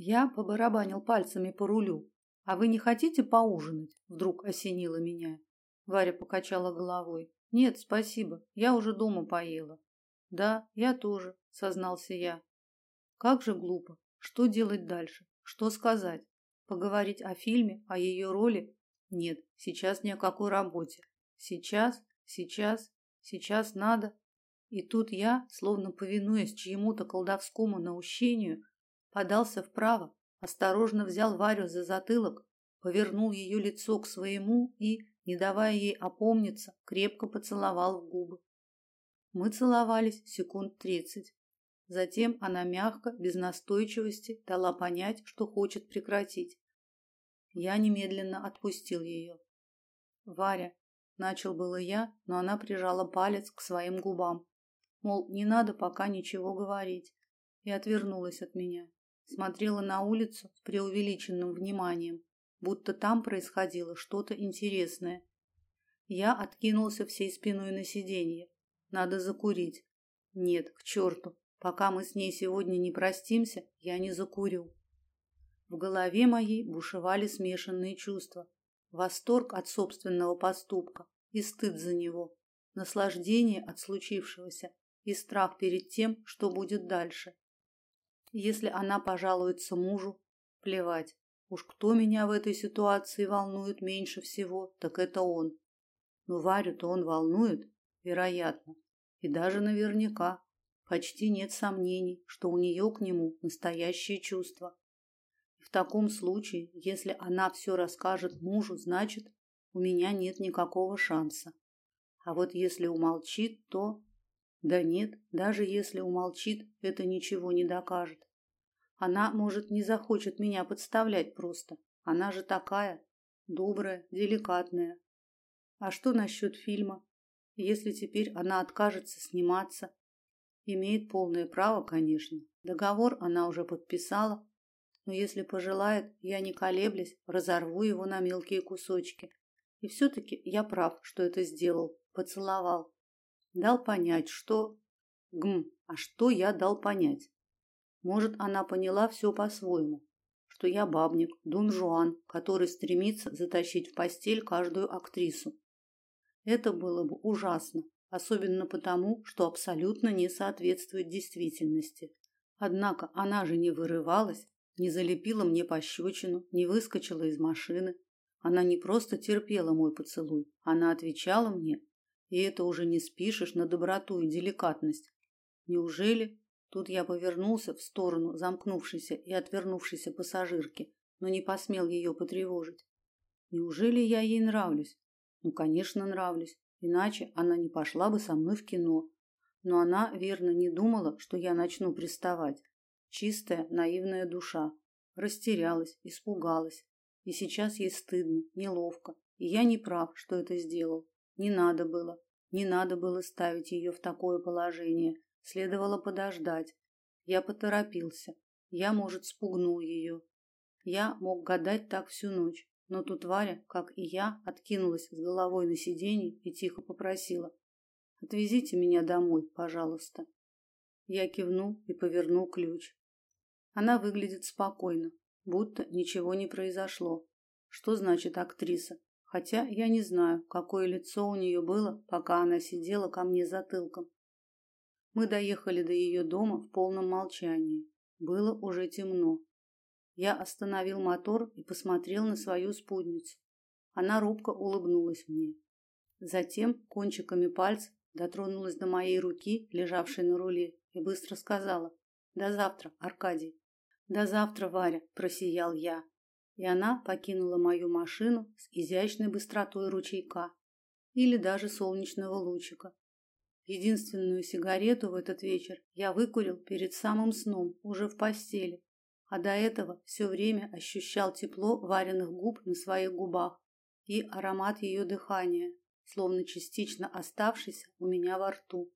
Я побарабанил пальцами по рулю. А вы не хотите поужинать? Вдруг осенило меня. Варя покачала головой. Нет, спасибо. Я уже дома поела. Да, я тоже, сознался я. Как же глупо. Что делать дальше? Что сказать? Поговорить о фильме, о ее роли? Нет, сейчас ни о какой работе. Сейчас, сейчас, сейчас надо. И тут я, словно повинуясь чьему-то колдовскому наущению, подался вправо, осторожно взял Варю за затылок, повернул ее лицо к своему и, не давая ей опомниться, крепко поцеловал в губы. Мы целовались секунд тридцать. Затем она мягко, без настойчивости, дала понять, что хочет прекратить. Я немедленно отпустил ее. Варя, начал было я, но она прижала палец к своим губам, мол, не надо пока ничего говорить, и отвернулась от меня смотрела на улицу с преувеличенным вниманием, будто там происходило что-то интересное. Я откинулся всей спиной на сиденье. Надо закурить. Нет, к черту. Пока мы с ней сегодня не простимся, я не закурю. В голове моей бушевали смешанные чувства: восторг от собственного поступка и стыд за него, наслаждение от случившегося и страх перед тем, что будет дальше. Если она пожалуется мужу, плевать. Уж кто меня в этой ситуации волнует меньше всего, так это он. Но Варю-то он волнует, вероятно, и даже наверняка. Почти нет сомнений, что у нее к нему настоящие чувства. В таком случае, если она все расскажет мужу, значит, у меня нет никакого шанса. А вот если умолчит, то да нет, даже если умолчит, это ничего не докажет. Она, может, не захочет меня подставлять просто. Она же такая добрая, деликатная. А что насчет фильма? Если теперь она откажется сниматься, имеет полное право, конечно. Договор она уже подписала, но если пожелает, я не колеблясь разорву его на мелкие кусочки. И все таки я прав, что это сделал, поцеловал дал понять, что гм, а что я дал понять? Может, она поняла все по-своему, что я бабник, Дон Жуан, который стремится затащить в постель каждую актрису. Это было бы ужасно, особенно потому, что абсолютно не соответствует действительности. Однако она же не вырывалась, не залепила мне пощечину, не выскочила из машины. Она не просто терпела мой поцелуй, она отвечала мне и это уже не спишешь на доброту и деликатность. Неужели? Тут я повернулся в сторону замкнувшейся и отвернувшейся пассажирки, но не посмел ее потревожить. Неужели я ей нравлюсь? Ну, конечно, нравлюсь, иначе она не пошла бы со мной в кино. Но она верно не думала, что я начну приставать. Чистая, наивная душа растерялась, испугалась, и сейчас ей стыдно, неловко, и я не прав, что это сделал. Не надо было. Не надо было ставить ее в такое положение. Следовало подождать. Я поторопился. Я, может, спугнул ее. Я мог гадать так всю ночь, но тут Варя, как и я, откинулась с головой на сиденье и тихо попросила: "Отвезите меня домой, пожалуйста". Я кивнул и повернул ключ. Она выглядит спокойно, будто ничего не произошло. Что значит актриса? Хотя я не знаю, какое лицо у нее было, пока она сидела ко мне затылком. Мы доехали до ее дома в полном молчании. Было уже темно. Я остановил мотор и посмотрел на свою спутницу. Она робко улыбнулась мне. Затем кончиками пальцев дотронулась до моей руки, лежавшей на руле, и быстро сказала: "До завтра, Аркадий". "До завтра, Варя", просиял я и она покинула мою машину с изящной быстротой ручейка или даже солнечного лучика. Единственную сигарету в этот вечер я выкурил перед самым сном, уже в постели, а до этого все время ощущал тепло вареных губ на своих губах и аромат ее дыхания, словно частично оставшийся у меня во рту.